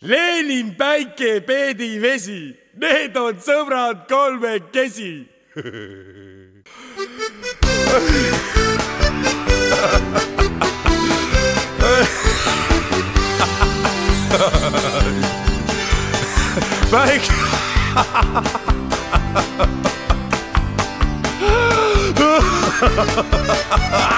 Lenin, päike, Peedi, vesi, need on sõbrad kolmekesi. Päike